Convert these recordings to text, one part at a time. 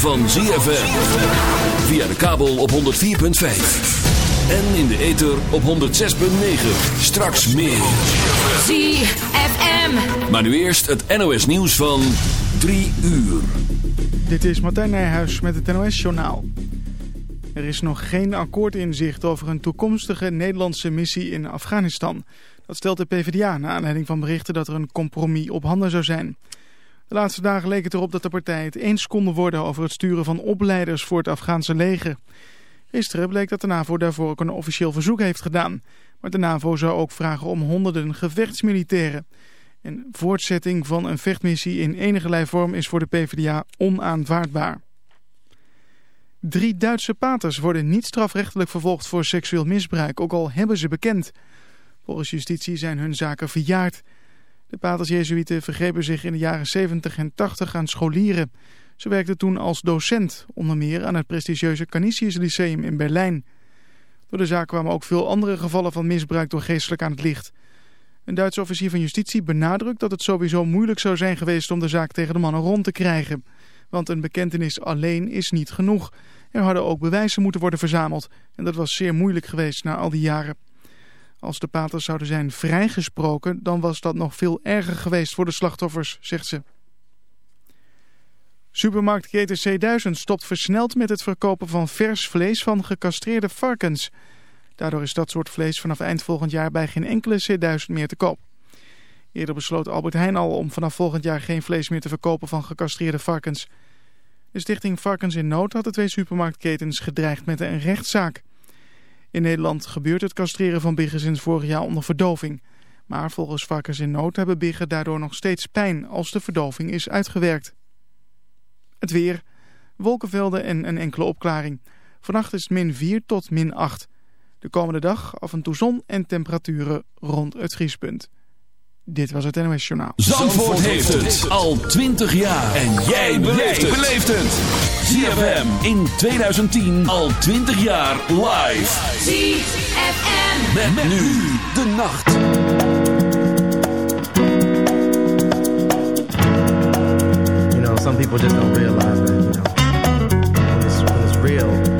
van ZFM. Via de kabel op 104.5. En in de ether op 106.9. Straks meer. ZFM. Maar nu eerst het NOS nieuws van 3 uur. Dit is Martijn Nijhuis met het NOS-journaal. Er is nog geen akkoord in zicht over een toekomstige Nederlandse missie in Afghanistan. Dat stelt de PvdA na aanleiding van berichten dat er een compromis op handen zou zijn. De laatste dagen leek het erop dat de partijen het eens konden worden over het sturen van opleiders voor het Afghaanse leger. Gisteren bleek dat de NAVO daarvoor ook een officieel verzoek heeft gedaan. Maar de NAVO zou ook vragen om honderden gevechtsmilitairen. En voortzetting van een vechtmissie in enige vorm is voor de PvdA onaanvaardbaar. Drie Duitse paters worden niet strafrechtelijk vervolgd voor seksueel misbruik, ook al hebben ze bekend. Volgens justitie zijn hun zaken verjaard. De paters-jezuïeten vergrepen zich in de jaren 70 en 80 aan scholieren. Ze werkten toen als docent, onder meer aan het prestigieuze Canisius Lyceum in Berlijn. Door de zaak kwamen ook veel andere gevallen van misbruik door geestelijk aan het licht. Een Duitse officier van justitie benadrukt dat het sowieso moeilijk zou zijn geweest om de zaak tegen de mannen rond te krijgen. Want een bekentenis alleen is niet genoeg. Er hadden ook bewijzen moeten worden verzameld en dat was zeer moeilijk geweest na al die jaren. Als de paters zouden zijn vrijgesproken, dan was dat nog veel erger geweest voor de slachtoffers, zegt ze. Supermarktketen C1000 stopt versneld met het verkopen van vers vlees van gecastreerde varkens. Daardoor is dat soort vlees vanaf eind volgend jaar bij geen enkele C1000 meer te koop. Eerder besloot Albert Heijn al om vanaf volgend jaar geen vlees meer te verkopen van gecastreerde varkens. De stichting Varkens in Nood had de twee supermarktketens gedreigd met een rechtszaak. In Nederland gebeurt het castreren van biggen sinds vorig jaar onder verdoving. Maar volgens Varkens in Nood hebben biggen daardoor nog steeds pijn als de verdoving is uitgewerkt. Het weer, wolkenvelden en een enkele opklaring. Vannacht is het min 4 tot min 8. De komende dag af en toe zon en temperaturen rond het vriespunt. Dit was het NOS Journaal. Zandvoort, heeft het al 20 jaar. En jij beleeft het. ZFM in 2010 al 20 jaar live. ZFM. Met, met nu de nacht. You know, some people just don't realize that, you know, when it's, when it's real,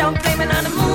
Don't blame it on the moonlight.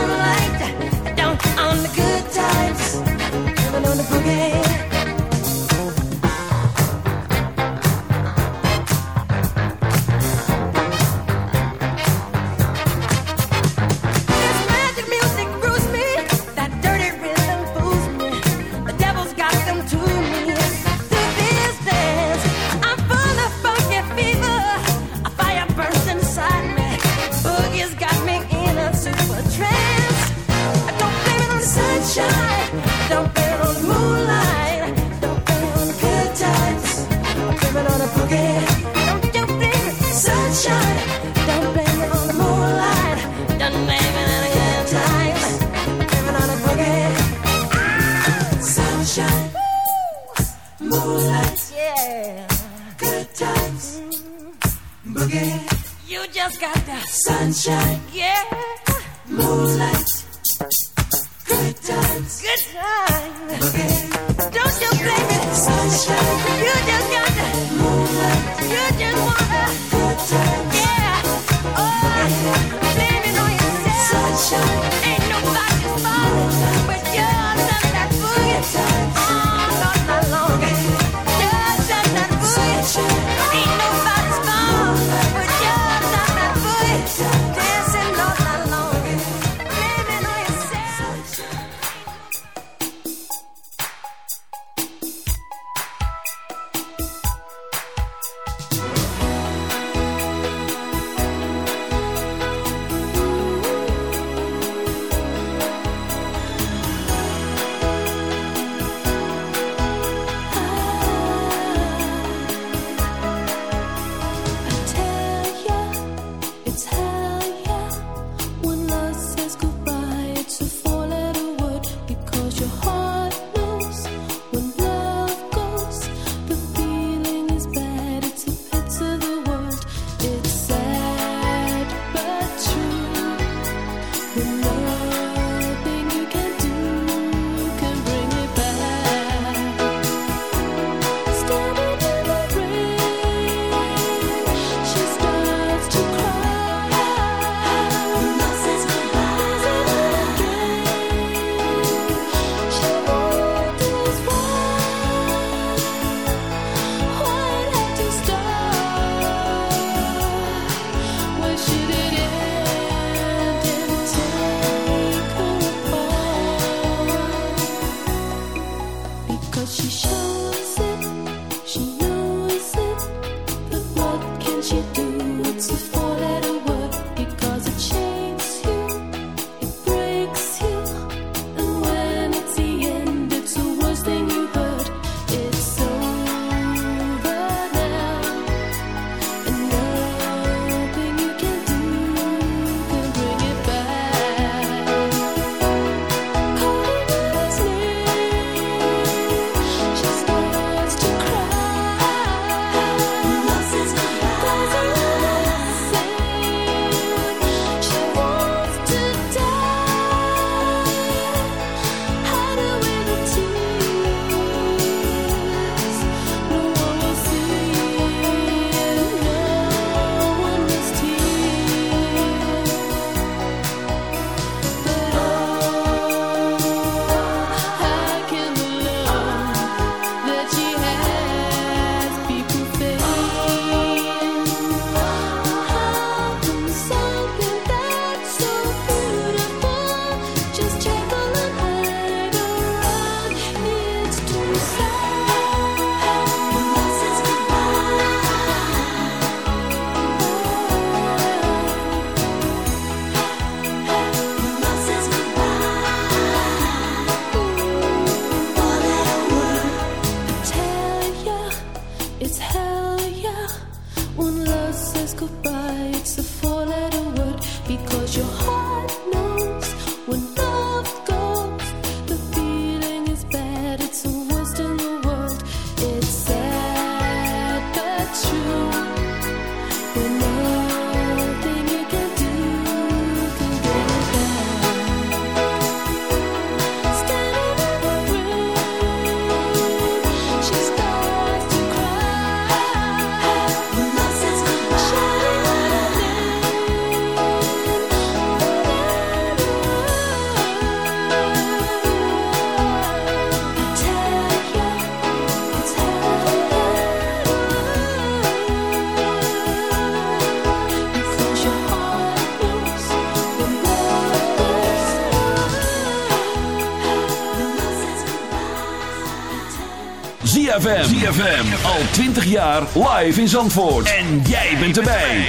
ZFM. ZFM. Al 20 jaar live in Zandvoort. En jij bent erbij.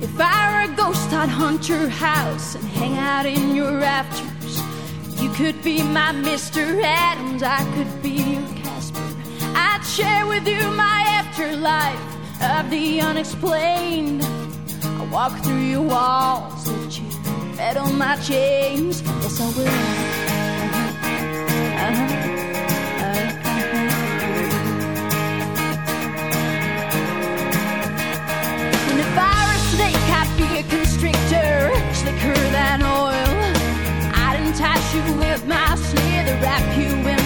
If I were a ghost, I'd hunt your house and hang out in your rafters. You could be my Mr. Adams, I could be your Casper. I'd share with you my afterlife of the unexplained. Walk through your walls with you. Bet on my chains, yes I will. Uh-huh. Uh-huh. uh-huh. uh-huh. constrictor, slicker than oil. I'd entice you with my slither, wrap you in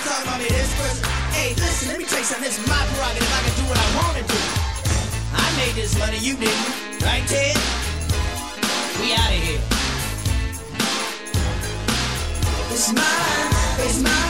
Every time I'm in. Hey, listen, let me tell you something. It's my prerogative. I can do what I want to do. I made this money, you didn't. Right, Ted? We out of here. It's mine. It's mine.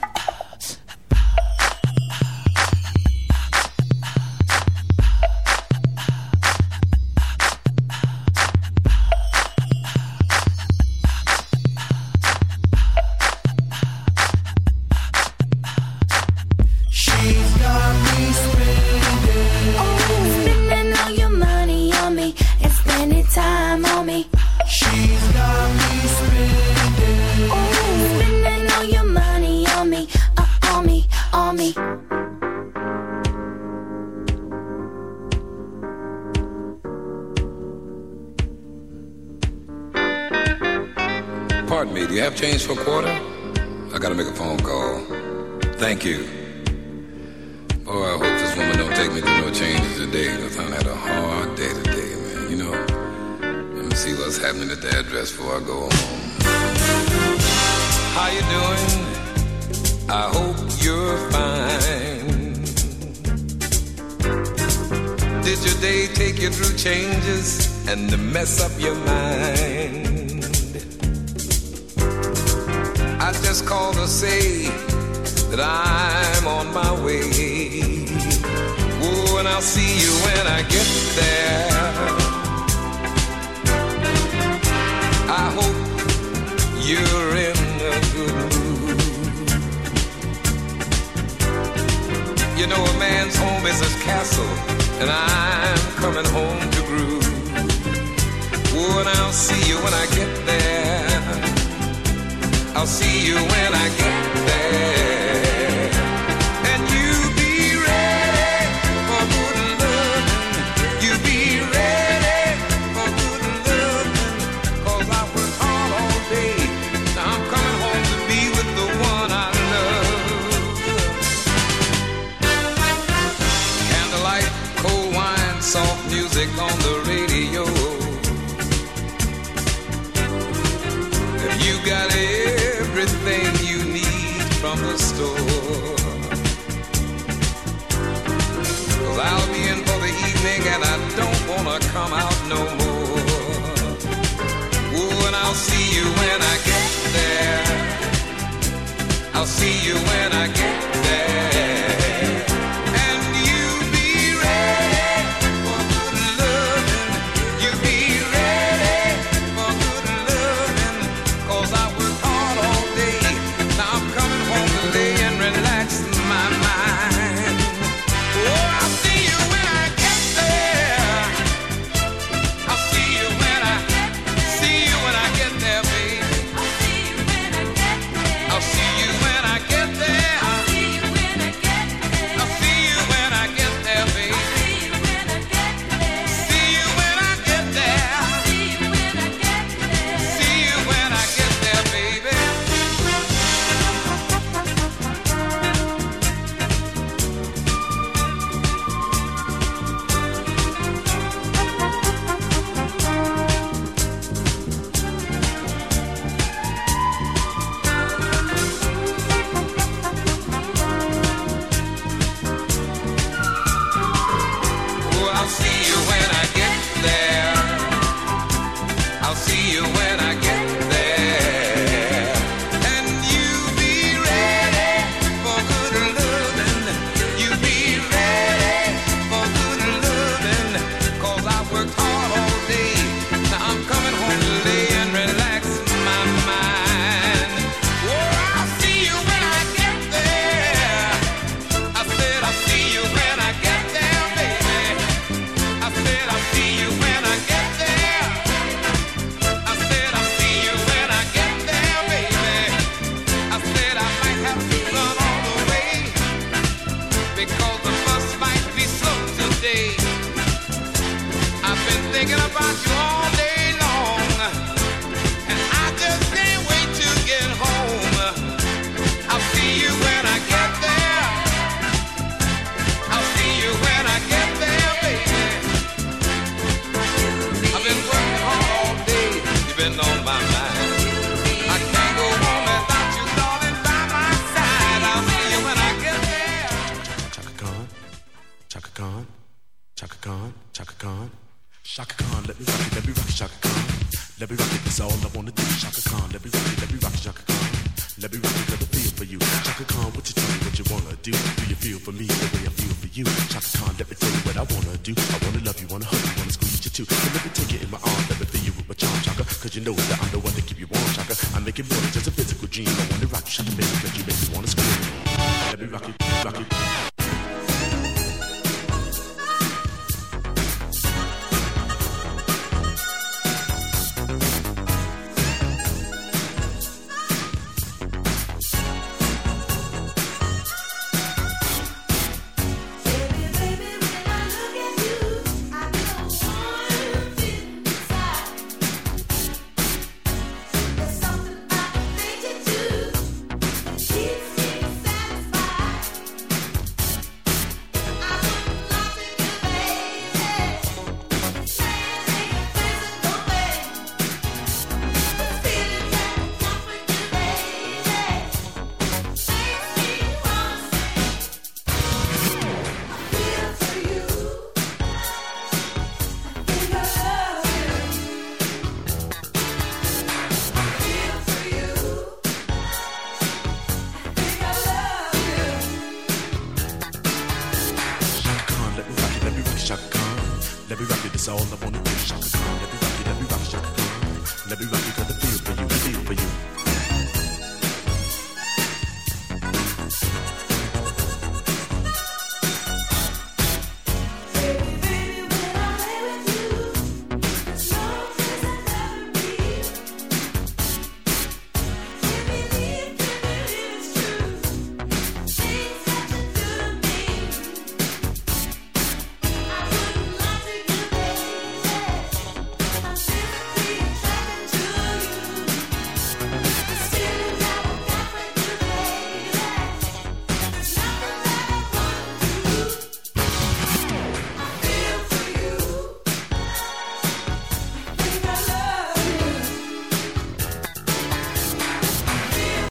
I'll see you when I get there. I'll see you